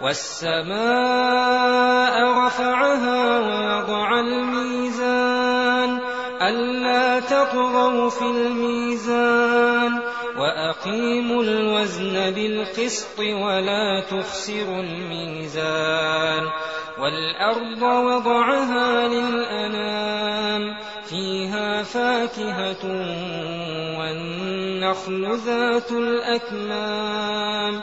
والسماء رفعها ووضع الميزان ألا تطغوا في الميزان وأقيموا الوزن بالقسط ولا تخسروا الميزان والأرض وضعها للأنام فيها فاكهة والنخل ذات الأكمام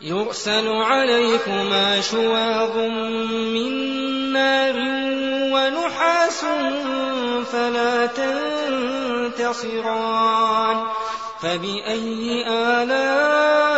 يرسل عليكما شواظ من نار ونحاس فلا تنتصران فبأي آلاء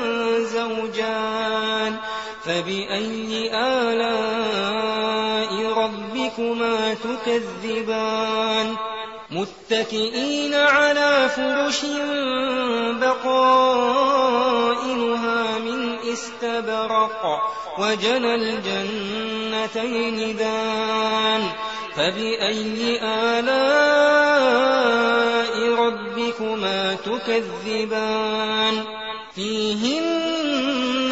فبأي آلاء ربكما تكذبان؟ متكئين على فرش بقائنها من استبرق وجنى الجنتين دان. فبأي آلاء ربكما تكذبان؟ فيهن